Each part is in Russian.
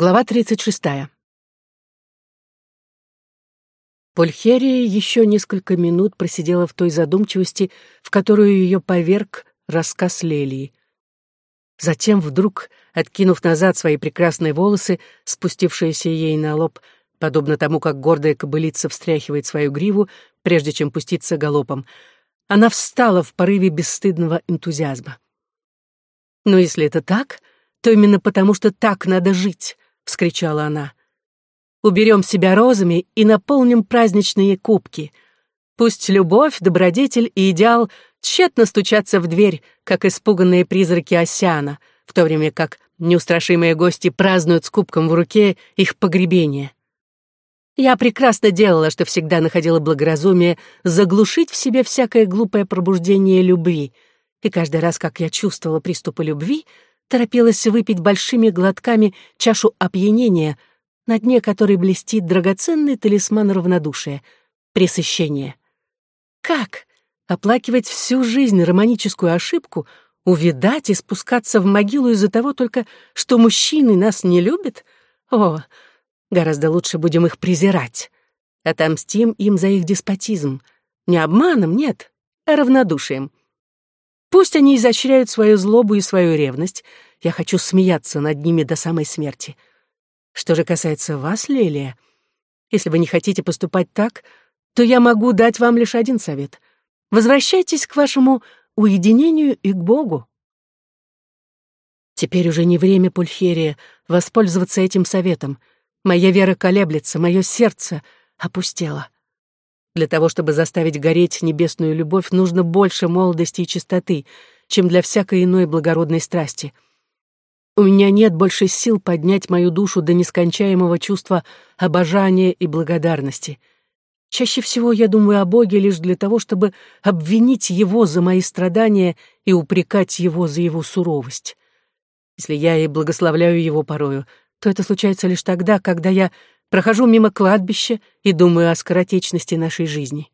Глава 36. Пульхерия еще несколько минут просидела в той задумчивости, в которую ее поверг рассказ Лелии. Затем вдруг, откинув назад свои прекрасные волосы, спустившиеся ей на лоб, подобно тому, как гордая кобылица встряхивает свою гриву, прежде чем пуститься галопом, она встала в порыве бесстыдного энтузиазма. Но если это так, то именно потому, что так надо жить, — вскричала она. Уберем себя розами и наполним праздничные кубки. Пусть любовь, добродетель и идеал тщетно стучатся в дверь, как испуганные призраки Осяна, в то время как неустрашимые гости празднуют с кубком в руке их погребение. Я прекрасно делала, что всегда находила благоразумие заглушить в себе всякое глупое пробуждение любви, и каждый раз, как я чувствовала приступы любви, торопилась выпить большими глотками чашу опьянения, на дне которой блестит драгоценный талисман равнодушия — пресыщение. Как оплакивать всю жизнь романическую ошибку, увидать и спускаться в могилу из-за того только, что мужчины нас не любят? О, гораздо лучше будем их презирать. Отомстим им за их деспотизм. Не обманом, нет, а равнодушием. Пусть они изощряют свою злобу и свою ревность. Я хочу смеяться над ними до самой смерти. Что же касается вас, Лелия, если вы не хотите поступать так, то я могу дать вам лишь один совет. Возвращайтесь к вашему уединению и к Богу. Теперь уже не время, Пульхерия, воспользоваться этим советом. Моя вера колеблется, мое сердце опустело. Для того, чтобы заставить гореть небесную любовь, нужно больше молодости и чистоты, чем для всякой иной благородной страсти. У меня нет больше сил поднять мою душу до нескончаемого чувства обожания и благодарности. Чаще всего я думаю о Боге лишь для того, чтобы обвинить Его за мои страдания и упрекать Его за Его суровость. Если я и благословляю Его порою, то это случается лишь тогда, когда я Прохожу мимо кладбища и думаю о скоротечности нашей жизни.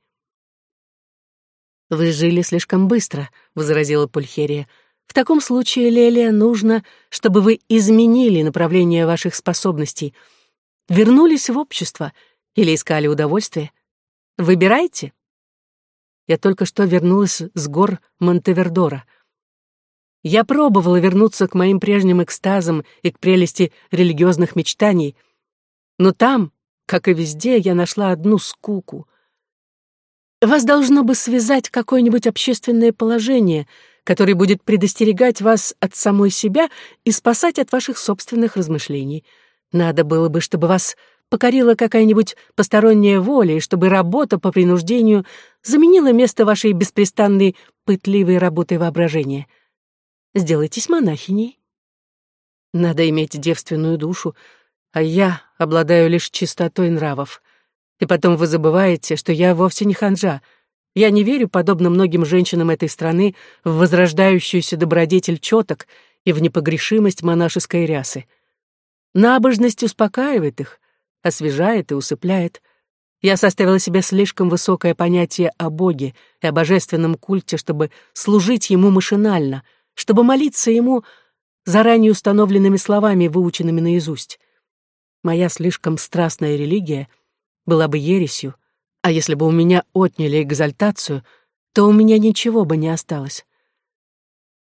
«Вы жили слишком быстро», — возразила Пульхерия. «В таком случае, Лелия, нужно, чтобы вы изменили направление ваших способностей, вернулись в общество или искали удовольствие. Выбирайте». Я только что вернулась с гор Монтевердора. Я пробовала вернуться к моим прежним экстазам и к прелести религиозных мечтаний — но там, как и везде, я нашла одну скуку. Вас должно бы связать какое-нибудь общественное положение, которое будет предостерегать вас от самой себя и спасать от ваших собственных размышлений. Надо было бы, чтобы вас покорила какая-нибудь посторонняя воля, и чтобы работа по принуждению заменила место вашей беспрестанной пытливой работы воображения. Сделайтесь монахиней. Надо иметь девственную душу, а я обладаю лишь чистотой нравов. И потом вы забываете, что я вовсе не ханжа. Я не верю, подобно многим женщинам этой страны, в возрождающуюся добродетель четок и в непогрешимость монашеской рясы. Набожность успокаивает их, освежает и усыпляет. Я составила себе слишком высокое понятие о Боге и о божественном культе, чтобы служить Ему машинально, чтобы молиться Ему заранее установленными словами, выученными наизусть моя слишком страстная религия была бы ересью, а если бы у меня отняли экзальтацию, то у меня ничего бы не осталось.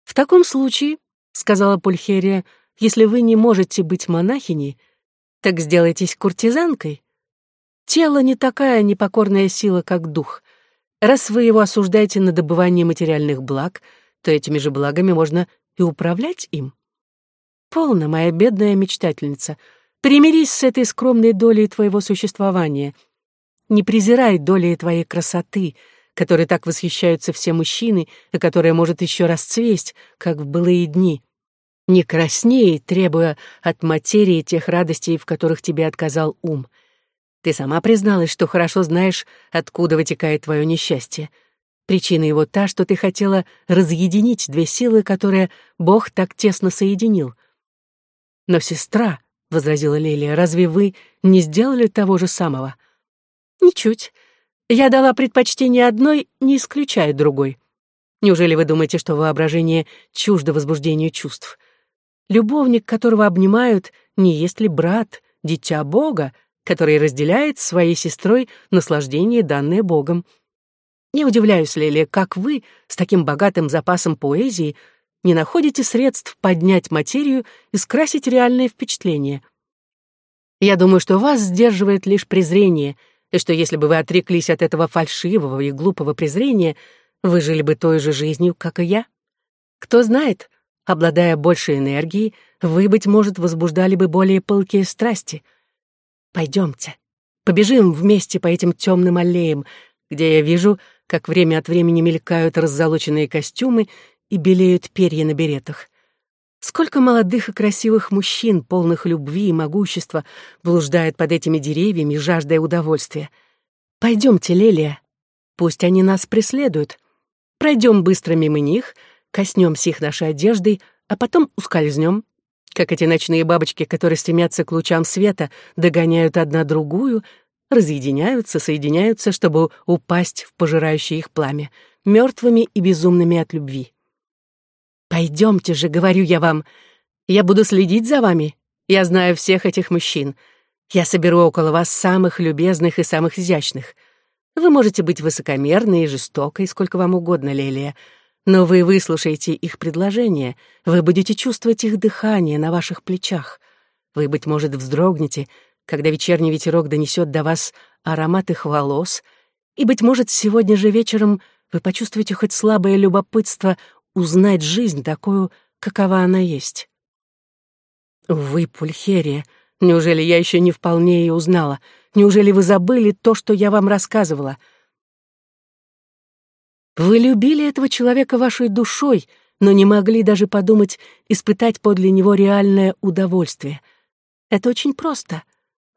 «В таком случае», — сказала Пульхерия, — «если вы не можете быть монахиней, так сделайтесь куртизанкой. Тело не такая непокорная сила, как дух. Раз вы его осуждаете на добывание материальных благ, то этими же благами можно и управлять им. Полно, моя бедная мечтательница — Примирись с этой скромной долей твоего существования. Не презирай долей твоей красоты, которой так восхищаются все мужчины и которая может еще расцвесть, как в былые дни. Не красней, требуя от материи тех радостей, в которых тебе отказал ум. Ты сама призналась, что хорошо знаешь, откуда вытекает твое несчастье. Причина его та, что ты хотела разъединить две силы, которые Бог так тесно соединил. Но сестра, — возразила Лелия. «Разве вы не сделали того же самого?» «Ничуть. Я дала предпочтение одной, не исключая другой. Неужели вы думаете, что воображение чуждо возбуждению чувств? любовник, которого обнимают, не есть ли брат, дитя Бога, который разделяет с своей сестрой наслаждение, данное Богом. Не удивляюсь, Лелия, как вы, с таким богатым запасом поэзии, не находите средств поднять материю и скрасить реальное впечатление. Я думаю, что вас сдерживает лишь презрение, и что если бы вы отреклись от этого фальшивого и глупого презрения, вы жили бы той же жизнью, как и я. Кто знает, обладая большей энергией, вы, быть может, возбуждали бы более пылкие страсти. Пойдемте, побежим вместе по этим темным аллеям, где я вижу, как время от времени мелькают раззолоченные костюмы и белеют перья на беретах. Сколько молодых и красивых мужчин, полных любви и могущества, блуждает под этими деревьями, жаждая удовольствия. Пойдемте, Лелия. Пусть они нас преследуют. Пройдем быстро мимо них, коснемся их нашей одеждой, а потом ускользнем, как эти ночные бабочки, которые стремятся к лучам света, догоняют одна другую, разъединяются, соединяются, чтобы упасть в пожирающее их пламя, мертвыми и безумными от любви. Пойдемте же, говорю я вам. Я буду следить за вами. Я знаю всех этих мужчин. Я соберу около вас самых любезных и самых изящных. Вы можете быть высокомерной и жестокой, сколько вам угодно, Лелия, но вы выслушаете их предложения, вы будете чувствовать их дыхание на ваших плечах. Вы, быть может, вздрогнете, когда вечерний ветерок донесет до вас аромат их волос, и, быть может, сегодня же вечером вы почувствуете хоть слабое любопытство узнать жизнь такую, какова она есть. Вы, Пульхерия, неужели я еще не вполне ее узнала? Неужели вы забыли то, что я вам рассказывала? Вы любили этого человека вашей душой, но не могли даже подумать испытать подле него реальное удовольствие. Это очень просто.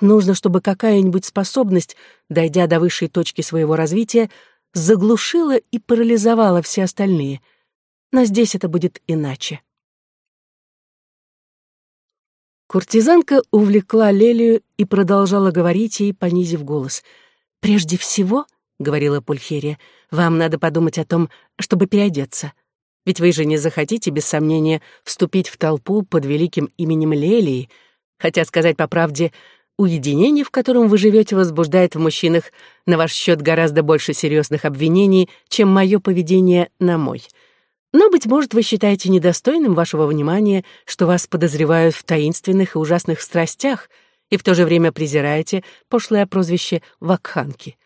Нужно, чтобы какая-нибудь способность, дойдя до высшей точки своего развития, заглушила и парализовала все остальные — но здесь это будет иначе. Куртизанка увлекла Лелию и продолжала говорить ей, понизив голос. «Прежде всего, — говорила Пульхерия, — вам надо подумать о том, чтобы переодеться. Ведь вы же не захотите, без сомнения, вступить в толпу под великим именем Лелии, хотя, сказать по правде, уединение, в котором вы живете, возбуждает в мужчинах на ваш счет гораздо больше серьезных обвинений, чем мое поведение на мой. Но, быть может, вы считаете недостойным вашего внимания, что вас подозревают в таинственных и ужасных страстях, и в то же время презираете пошлое прозвище «вакханки».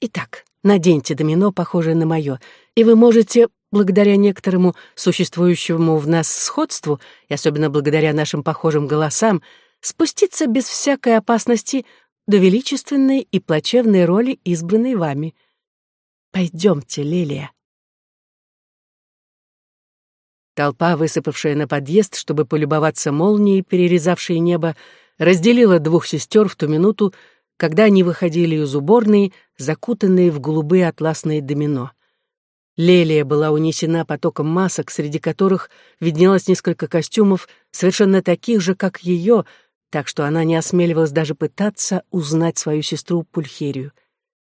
Итак, наденьте домино, похожее на мое, и вы можете, благодаря некоторому существующему в нас сходству, и особенно благодаря нашим похожим голосам, спуститься без всякой опасности до величественной и плачевной роли, избранной вами. Пойдемте, Лилия. Толпа, высыпавшая на подъезд, чтобы полюбоваться молнией, перерезавшей небо, разделила двух сестер в ту минуту, когда они выходили из уборной, закутанные в голубые атласные домино. Лелия была унесена потоком масок, среди которых виднелось несколько костюмов, совершенно таких же, как ее, так что она не осмеливалась даже пытаться узнать свою сестру Пульхерию.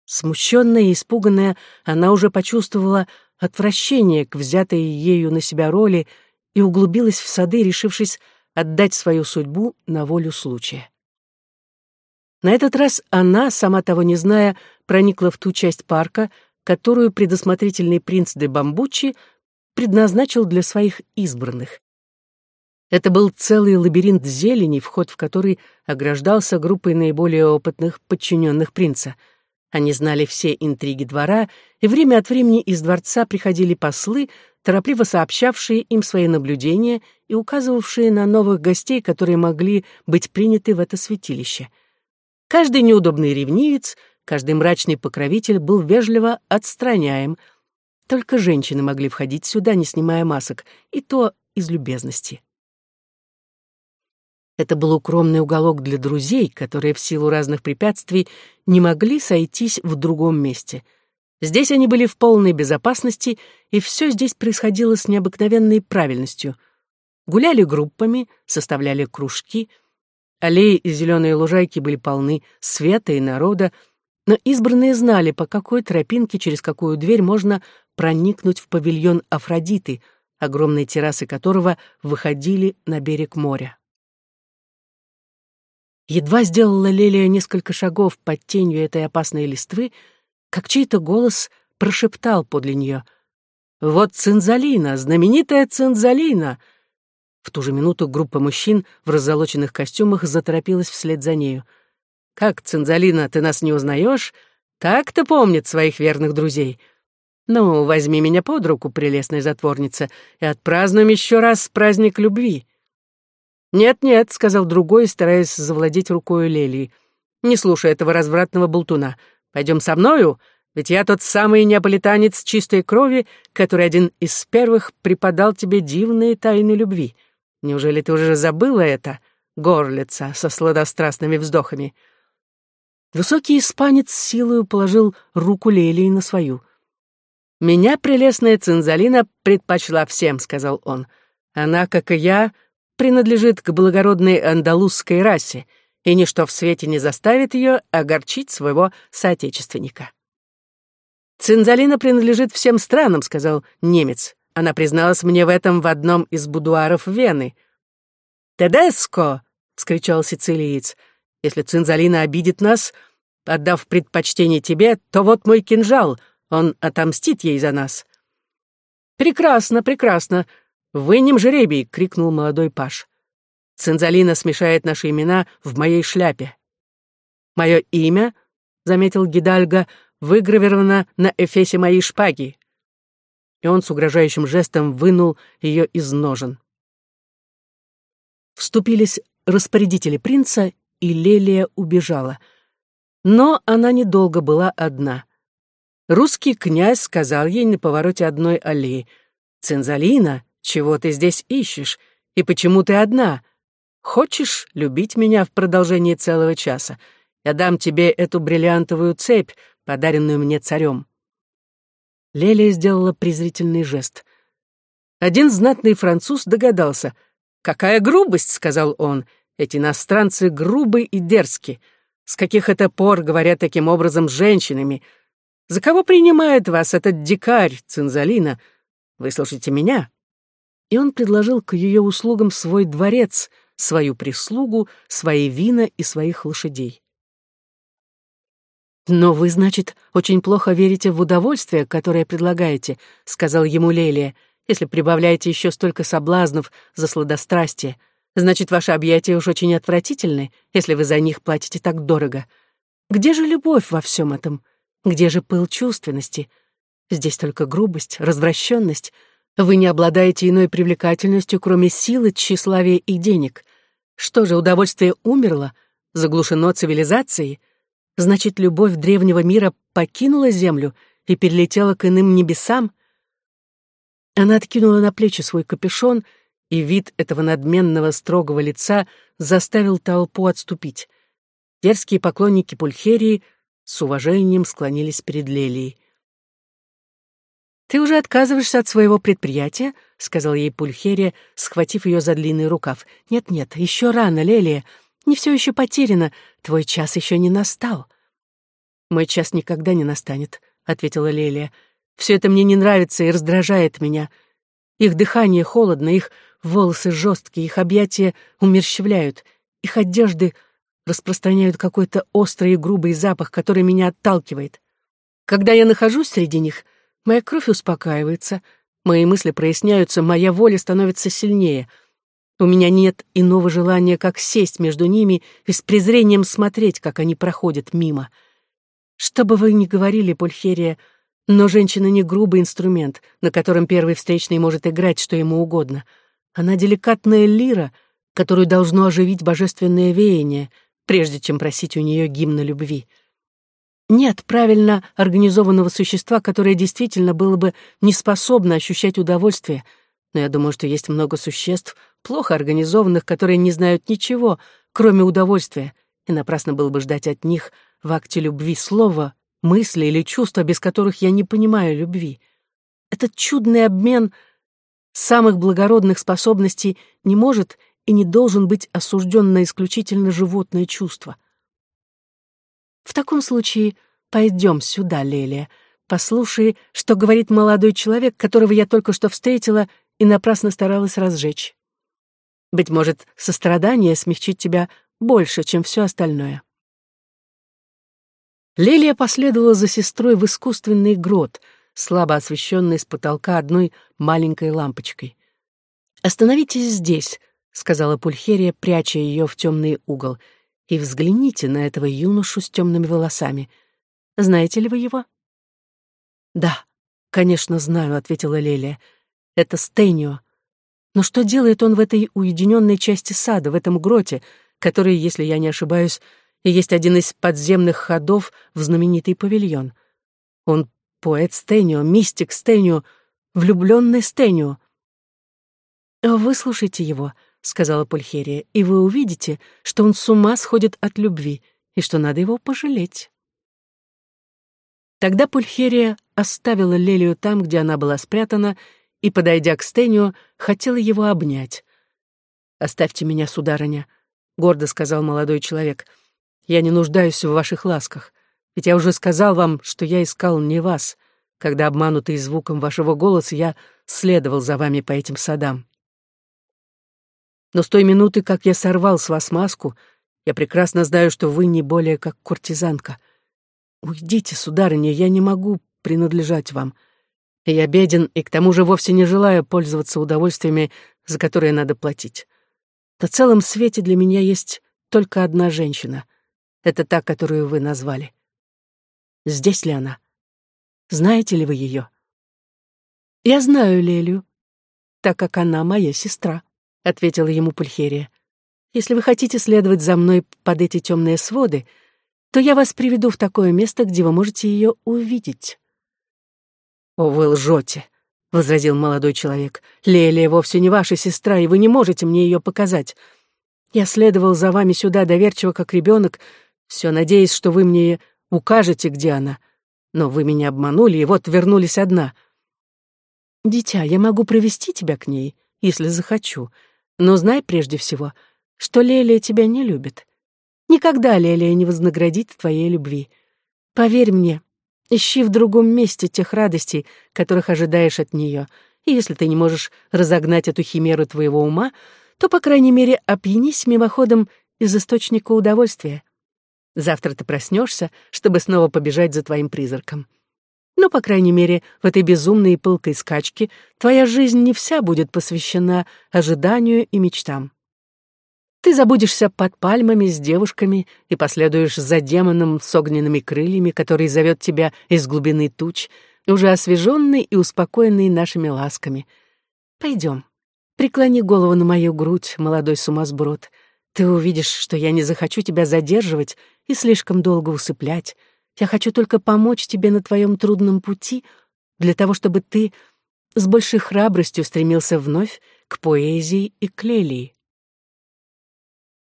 Смущенная и испуганная, она уже почувствовала отвращение к взятой ею на себя роли и углубилась в сады, решившись отдать свою судьбу на волю случая. На этот раз она, сама того не зная, проникла в ту часть парка, которую предусмотрительный принц де Бамбучи предназначил для своих избранных. Это был целый лабиринт зелени, вход в который ограждался группой наиболее опытных подчиненных принца — они знали все интриги двора, и время от времени из дворца приходили послы, торопливо сообщавшие им свои наблюдения и указывавшие на новых гостей, которые могли быть приняты в это святилище. Каждый неудобный ревнивец, каждый мрачный покровитель был вежливо отстраняем. Только женщины могли входить сюда, не снимая масок, и то из любезности. Это был укромный уголок для друзей, которые в силу разных препятствий не могли сойтись в другом месте. Здесь они были в полной безопасности, и все здесь происходило с необыкновенной правильностью. Гуляли группами, составляли кружки. Аллеи и зеленые лужайки были полны света и народа, но избранные знали, по какой тропинке через какую дверь можно проникнуть в павильон Афродиты, огромные террасы которого выходили на берег моря. Едва сделала Лелия несколько шагов под тенью этой опасной листвы, как чей-то голос прошептал подле нее. «Вот Цинзалина, знаменитая Цинзалина!» В ту же минуту группа мужчин в раззолоченных костюмах заторопилась вслед за нею. «Как, Цинзалина, ты нас не узнаешь? Так-то помнит своих верных друзей. Ну, возьми меня под руку, прелестная затворница, и отпразднуем еще раз праздник любви». «Нет-нет», — сказал другой, стараясь завладеть рукой Лелии. «Не слушай этого развратного болтуна. Пойдем со мною, ведь я тот самый неаполитанец чистой крови, который один из первых преподал тебе дивные тайны любви. Неужели ты уже забыла это, горлица со сладострастными вздохами?» Высокий испанец силою положил руку Лелии на свою. «Меня прелестная Цинзалина предпочла всем», — сказал он. «Она, как и я, — принадлежит к благородной андалузской расе, и ничто в свете не заставит ее огорчить своего соотечественника. «Цинзалина принадлежит всем странам», — сказал немец. Она призналась мне в этом в одном из будуаров Вены. «Тедеско!» — вскричал сицилиец. «Если Цинзалина обидит нас, отдав предпочтение тебе, то вот мой кинжал, он отомстит ей за нас». «Прекрасно, прекрасно», «Вынем жеребий!» — крикнул молодой паш. «Цинзалина смешает наши имена в моей шляпе». «Мое имя», — заметил Гидальго, — «выгравировано на эфесе моей шпаги». И он с угрожающим жестом вынул ее из ножен. Вступились распорядители принца, и Лелия убежала. Но она недолго была одна. Русский князь сказал ей на повороте одной аллеи, «Цинзалина, чего ты здесь ищешь? И почему ты одна? Хочешь любить меня в продолжении целого часа? Я дам тебе эту бриллиантовую цепь, подаренную мне царем». Лелия сделала презрительный жест. Один знатный француз догадался. «Какая грубость!» — сказал он. «Эти иностранцы грубы и дерзки. С каких это пор говорят таким образом с женщинами? За кого принимает вас этот дикарь, Цинзалина? Выслушайте меня и он предложил к ее услугам свой дворец, свою прислугу, свои вина и своих лошадей. «Но вы, значит, очень плохо верите в удовольствие, которое предлагаете», — сказал ему Лелия, «если прибавляете еще столько соблазнов за сладострастие. Значит, ваши объятия уж очень отвратительны, если вы за них платите так дорого. Где же любовь во всем этом? Где же пыл чувственности? Здесь только грубость, развращенность, вы не обладаете иной привлекательностью, кроме силы, тщеславия и денег. Что же, удовольствие умерло, заглушено цивилизацией? Значит, любовь древнего мира покинула Землю и перелетела к иным небесам? Она откинула на плечи свой капюшон, и вид этого надменного строгого лица заставил толпу отступить. Дерзкие поклонники Пульхерии с уважением склонились перед Лелией. «Ты уже отказываешься от своего предприятия?» — сказал ей Пульхерия, схватив ее за длинный рукав. «Нет-нет, еще рано, Лелия. Не все еще потеряно. Твой час еще не настал». «Мой час никогда не настанет», — ответила Лелия. «Все это мне не нравится и раздражает меня. Их дыхание холодно, их волосы жесткие, их объятия умерщвляют, их одежды распространяют какой-то острый и грубый запах, который меня отталкивает. Когда я нахожусь среди них — Моя кровь успокаивается, мои мысли проясняются, моя воля становится сильнее. У меня нет иного желания, как сесть между ними и с презрением смотреть, как они проходят мимо. Что бы вы ни говорили, Пульхерия, но женщина не грубый инструмент, на котором первый встречный может играть что ему угодно. Она деликатная лира, которую должно оживить божественное веяние, прежде чем просить у нее гимна любви. Нет правильно организованного существа, которое действительно было бы не способно ощущать удовольствие. Но я думаю, что есть много существ, плохо организованных, которые не знают ничего, кроме удовольствия, и напрасно было бы ждать от них в акте любви слова, мысли или чувства, без которых я не понимаю любви. Этот чудный обмен самых благородных способностей не может и не должен быть осужден на исключительно животное чувство — в таком случае пойдем сюда, Лелия. Послушай, что говорит молодой человек, которого я только что встретила и напрасно старалась разжечь. Быть может, сострадание смягчит тебя больше, чем все остальное. Лилия последовала за сестрой в искусственный грот, слабо освещенный с потолка одной маленькой лампочкой. «Остановитесь здесь», — сказала Пульхерия, пряча ее в темный угол, «и взгляните на этого юношу с темными волосами. Знаете ли вы его?» «Да, конечно, знаю», — ответила Лилия. «Это Стейнио. Но что делает он в этой уединенной части сада, в этом гроте, который, если я не ошибаюсь, есть один из подземных ходов в знаменитый павильон. Он поэт Стэнио, мистик Стэнио, влюбленный Стэнио. «Выслушайте его», — сказала Пульхерия, «и вы увидите, что он с ума сходит от любви и что надо его пожалеть». Тогда Пульхерия оставила Лелию там, где она была спрятана, и, подойдя к Стэнио, хотела его обнять. «Оставьте меня, сударыня», — гордо сказал молодой человек, — я не нуждаюсь в ваших ласках, ведь я уже сказал вам, что я искал не вас, когда, обманутый звуком вашего голоса, я следовал за вами по этим садам. Но с той минуты, как я сорвал с вас маску, я прекрасно знаю, что вы не более как куртизанка. Уйдите, сударыня, я не могу принадлежать вам. Я беден и к тому же вовсе не желаю пользоваться удовольствиями, за которые надо платить. На целом свете для меня есть только одна женщина — это та, которую вы назвали. Здесь ли она? Знаете ли вы ее? Я знаю Лелю, так как она моя сестра, ответила ему Пульхерия. Если вы хотите следовать за мной под эти темные своды, то я вас приведу в такое место, где вы можете ее увидеть. О, вы лжете, возразил молодой человек. Лелия вовсе не ваша сестра, и вы не можете мне ее показать. Я следовал за вами сюда доверчиво, как ребенок, все надеясь, что вы мне укажете, где она. Но вы меня обманули, и вот вернулись одна. Дитя, я могу провести тебя к ней, если захочу. Но знай прежде всего, что Лелия тебя не любит. Никогда Лелия не вознаградит твоей любви. Поверь мне, ищи в другом месте тех радостей, которых ожидаешь от нее. И если ты не можешь разогнать эту химеру твоего ума, то, по крайней мере, опьянись мимоходом из источника удовольствия. Завтра ты проснешься, чтобы снова побежать за твоим призраком. Но, по крайней мере, в этой безумной и пылкой скачке твоя жизнь не вся будет посвящена ожиданию и мечтам. Ты забудешься под пальмами с девушками и последуешь за демоном с огненными крыльями, который зовет тебя из глубины туч, уже освеженный и успокоенный нашими ласками. Пойдем, преклони голову на мою грудь, молодой сумасброд — ты увидишь, что я не захочу тебя задерживать и слишком долго усыплять. Я хочу только помочь тебе на твоем трудном пути, для того, чтобы ты с большей храбростью стремился вновь к поэзии и к лелии.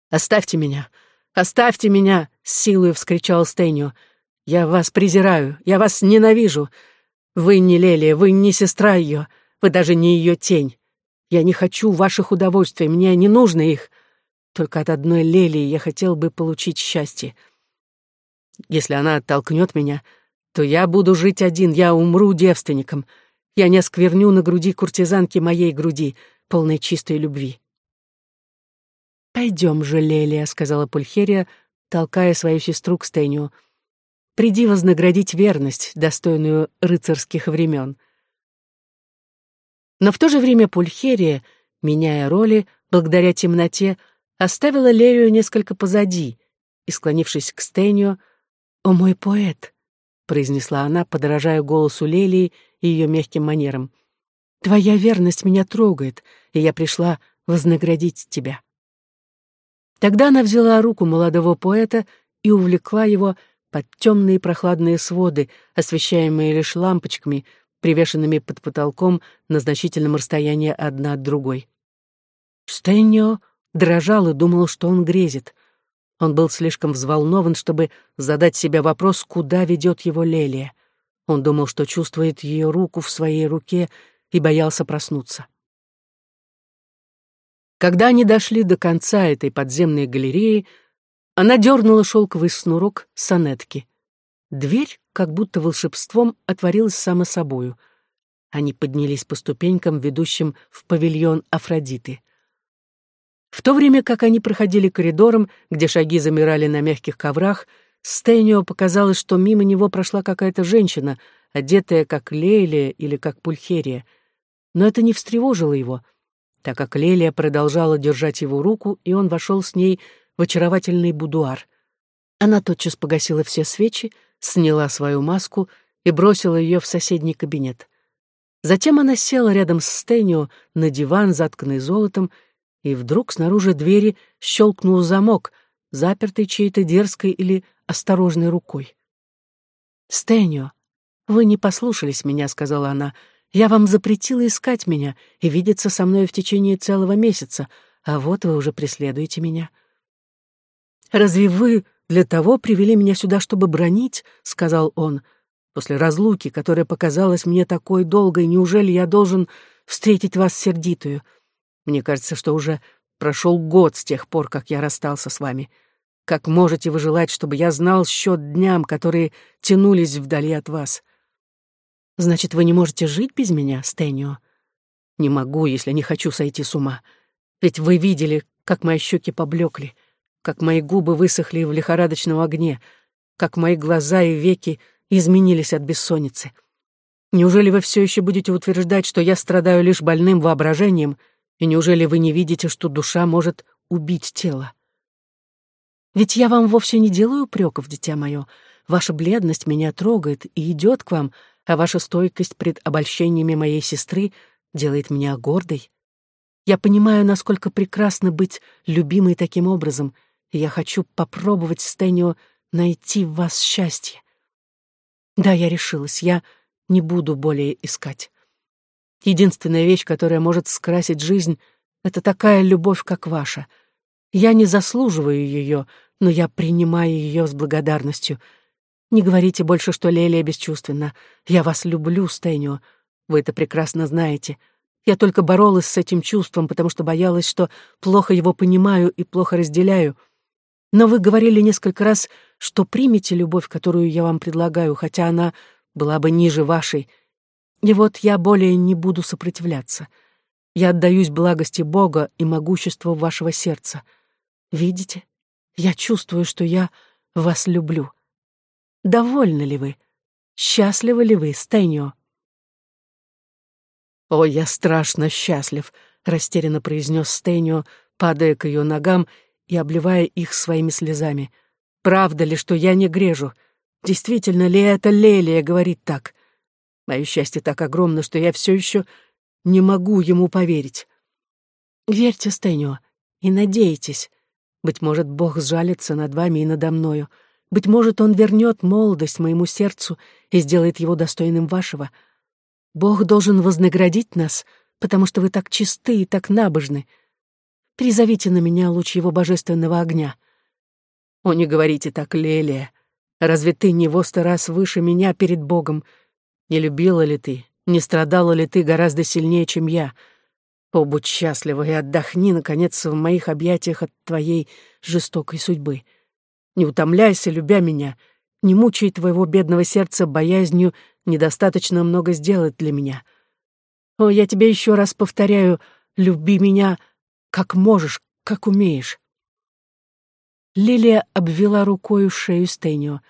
«Оставьте меня! Оставьте меня!» — с силой вскричал Стэнио. «Я вас презираю, я вас ненавижу. Вы не Лелия, вы не сестра ее, вы даже не ее тень. Я не хочу ваших удовольствий, мне не нужно их. Только от одной Лелии я хотел бы получить счастье. Если она оттолкнет меня, то я буду жить один, я умру девственником. Я не оскверню на груди куртизанки моей груди, полной чистой любви. «Пойдем же, Лелия», — сказала Пульхерия, толкая свою сестру к Стеню. «Приди вознаградить верность, достойную рыцарских времен». Но в то же время Пульхерия, меняя роли, благодаря темноте, оставила Лерию несколько позади и, склонившись к Стению, «О мой поэт!» — произнесла она, подражая голосу Лелии и ее мягким манерам. «Твоя верность меня трогает, и я пришла вознаградить тебя». Тогда она взяла руку молодого поэта и увлекла его под темные прохладные своды, освещаемые лишь лампочками, привешенными под потолком на значительном расстоянии одна от другой. Стэннио дрожал и думал, что он грезит. Он был слишком взволнован, чтобы задать себе вопрос, куда ведет его Лелия. Он думал, что чувствует ее руку в своей руке и боялся проснуться. Когда они дошли до конца этой подземной галереи, она дернула шелковый снурок сонетки. Дверь, как будто волшебством, отворилась само собою. Они поднялись по ступенькам, ведущим в павильон Афродиты. В то время как они проходили коридором, где шаги замирали на мягких коврах, Стэнио показалось, что мимо него прошла какая-то женщина, одетая как Лелия или как Пульхерия. Но это не встревожило его, так как Лелия продолжала держать его руку, и он вошел с ней в очаровательный будуар. Она тотчас погасила все свечи, сняла свою маску и бросила ее в соседний кабинет. Затем она села рядом с Стэнио на диван, затканный золотом, и вдруг снаружи двери щелкнул замок, запертый чьей-то дерзкой или осторожной рукой. «Стэнио, вы не послушались меня», — сказала она. «Я вам запретила искать меня и видеться со мной в течение целого месяца, а вот вы уже преследуете меня». «Разве вы для того привели меня сюда, чтобы бронить?» — сказал он. «После разлуки, которая показалась мне такой долгой, неужели я должен встретить вас сердитую? Мне кажется, что уже прошел год с тех пор, как я расстался с вами. Как можете вы желать, чтобы я знал счет дням, которые тянулись вдали от вас? Значит, вы не можете жить без меня, Стэнио? Не могу, если не хочу сойти с ума. Ведь вы видели, как мои щеки поблекли, как мои губы высохли в лихорадочном огне, как мои глаза и веки изменились от бессонницы. Неужели вы все еще будете утверждать, что я страдаю лишь больным воображением, и неужели вы не видите, что душа может убить тело? Ведь я вам вовсе не делаю упреков, дитя мое. Ваша бледность меня трогает и идет к вам, а ваша стойкость пред обольщениями моей сестры делает меня гордой. Я понимаю, насколько прекрасно быть любимой таким образом, и я хочу попробовать, Стэнио, найти в вас счастье. Да, я решилась, я не буду более искать. Единственная вещь, которая может скрасить жизнь, это такая любовь, как ваша. Я не заслуживаю ее, но я принимаю ее с благодарностью. Не говорите больше, что Лелия бесчувственна. Я вас люблю, Стэнио. Вы это прекрасно знаете. Я только боролась с этим чувством, потому что боялась, что плохо его понимаю и плохо разделяю. Но вы говорили несколько раз, что примете любовь, которую я вам предлагаю, хотя она была бы ниже вашей. И вот я более не буду сопротивляться. Я отдаюсь благости Бога и могуществу вашего сердца. Видите? Я чувствую, что я вас люблю. Довольны ли вы? Счастливы ли вы, Стэнио?» «О, я страшно счастлив», — растерянно произнес Стэнио, падая к ее ногам и обливая их своими слезами. «Правда ли, что я не грежу? Действительно ли это Лелия говорит так? Мое счастье так огромно, что я все еще не могу ему поверить. Верьте, Стэнио, и надейтесь. Быть может, Бог сжалится над вами и надо мною. Быть может, Он вернет молодость моему сердцу и сделает его достойным вашего. Бог должен вознаградить нас, потому что вы так чисты и так набожны. Призовите на меня луч его божественного огня. О, не говорите так, Лелия. Разве ты не во сто раз выше меня перед Богом? Не любила ли ты, не страдала ли ты гораздо сильнее, чем я?» О, будь счастлива и отдохни, наконец, в моих объятиях от твоей жестокой судьбы. Не утомляйся, любя меня, не мучай твоего бедного сердца боязнью недостаточно много сделать для меня. О, я тебе еще раз повторяю, люби меня, как можешь, как умеешь. Лилия обвела рукою шею Стэнио.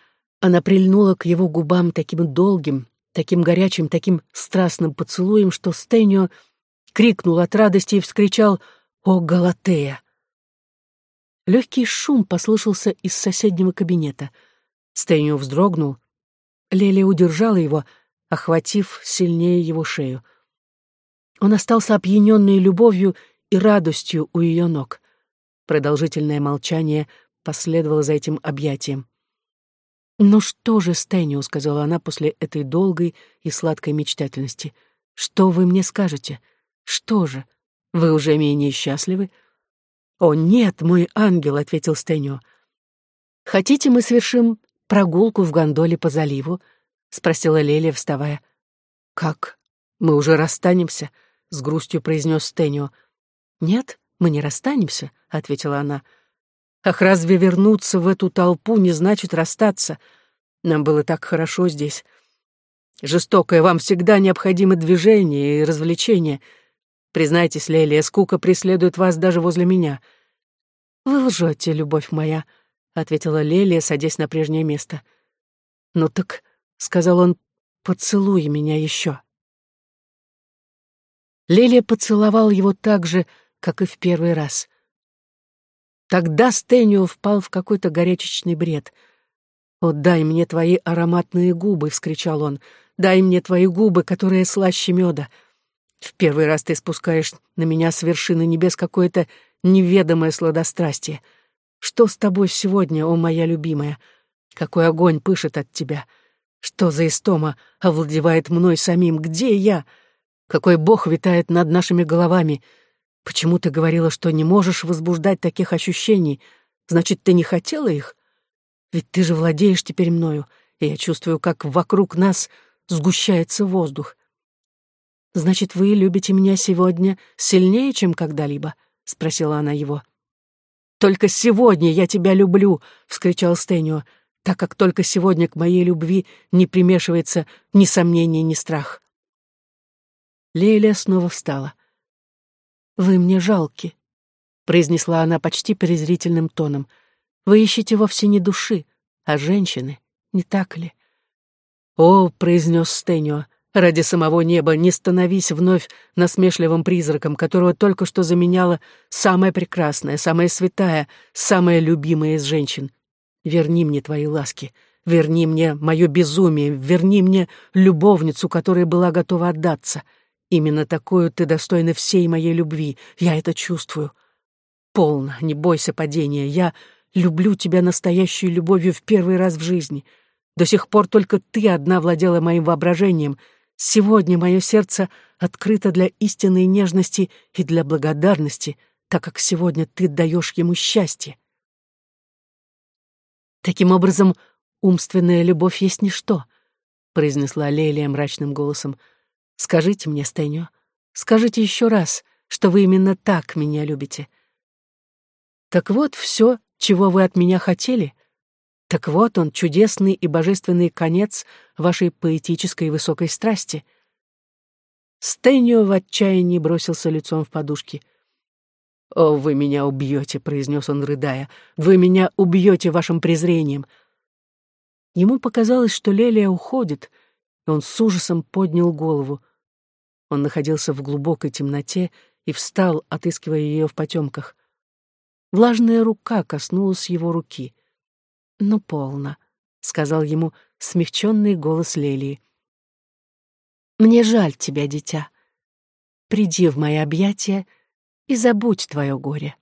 Она прильнула к его губам таким долгим, таким горячим, таким страстным поцелуем, что Стэнио крикнул от радости и вскричал «О, Галатея!». Легкий шум послышался из соседнего кабинета. Стэнио вздрогнул. Лелия удержала его, охватив сильнее его шею. Он остался опьяненный любовью и радостью у ее ног. Продолжительное молчание последовало за этим объятием. «Ну что же, Стэнио», — сказала она после этой долгой и сладкой мечтательности, — «что вы мне скажете?» Что же, вы уже менее счастливы? О, нет, мой ангел, ответил Стэнио. Хотите, мы совершим прогулку в гондоле по заливу? спросила Лелия, вставая. Как? Мы уже расстанемся? с грустью произнес Стэнио. Нет, мы не расстанемся, ответила она. Ах, разве вернуться в эту толпу не значит расстаться? Нам было так хорошо здесь. Жестокое, вам всегда необходимы движения и развлечения. Признайтесь, Лелия, скука преследует вас даже возле меня. Вы лжете, любовь моя, — ответила Лелия, садясь на прежнее место. Ну так, — сказал он, — поцелуй меня еще. Лелия поцеловал его так же, как и в первый раз. Тогда Стэнио впал в какой-то горячечный бред. «О, дай мне твои ароматные губы!» — вскричал он. «Дай мне твои губы, которые слаще меда. В первый раз ты спускаешь на меня с вершины небес какое-то неведомое сладострастие. Что с тобой сегодня, о моя любимая? Какой огонь пышет от тебя? Что за истома овладевает мной самим? Где я? Какой бог витает над нашими головами? Почему ты говорила, что не можешь возбуждать таких ощущений? Значит, ты не хотела их? Ведь ты же владеешь теперь мною, и я чувствую, как вокруг нас сгущается воздух. Значит, вы любите меня сегодня сильнее, чем когда-либо? спросила она его. Только сегодня я тебя люблю, вскричал Стэнио, так как только сегодня к моей любви не примешивается ни сомнение, ни страх. Леля снова встала. «Вы мне жалки», — произнесла она почти презрительным тоном. «Вы ищете вовсе не души, а женщины, не так ли?» «О», — произнес Стэнио, — «ради самого неба не становись вновь насмешливым призраком, которого только что заменяла самая прекрасная, самая святая, самая любимая из женщин. Верни мне твои ласки, верни мне мое безумие, верни мне любовницу, которая была готова отдаться». Именно такую ты достойна всей моей любви. Я это чувствую. Полно, не бойся падения. Я люблю тебя настоящей любовью в первый раз в жизни. До сих пор только ты одна владела моим воображением. Сегодня мое сердце открыто для истинной нежности и для благодарности, так как сегодня ты даешь ему счастье. Таким образом, умственная любовь есть ничто, произнесла Лелия мрачным голосом. Скажите мне, Стэню, скажите еще раз, что вы именно так меня любите. Так вот все, чего вы от меня хотели. Так вот он, чудесный и божественный конец вашей поэтической высокой страсти. Стэнио в отчаянии бросился лицом в подушки. «О, вы меня убьете», — произнес он, рыдая. «Вы меня убьете вашим презрением». Ему показалось, что Лелия уходит, и он с ужасом поднял голову. Он находился в глубокой темноте и встал, отыскивая ее в потемках. Влажная рука коснулась его руки. «Ну, полно», — сказал ему смягченный голос Лелии. «Мне жаль тебя, дитя. Приди в мои объятия и забудь твое горе».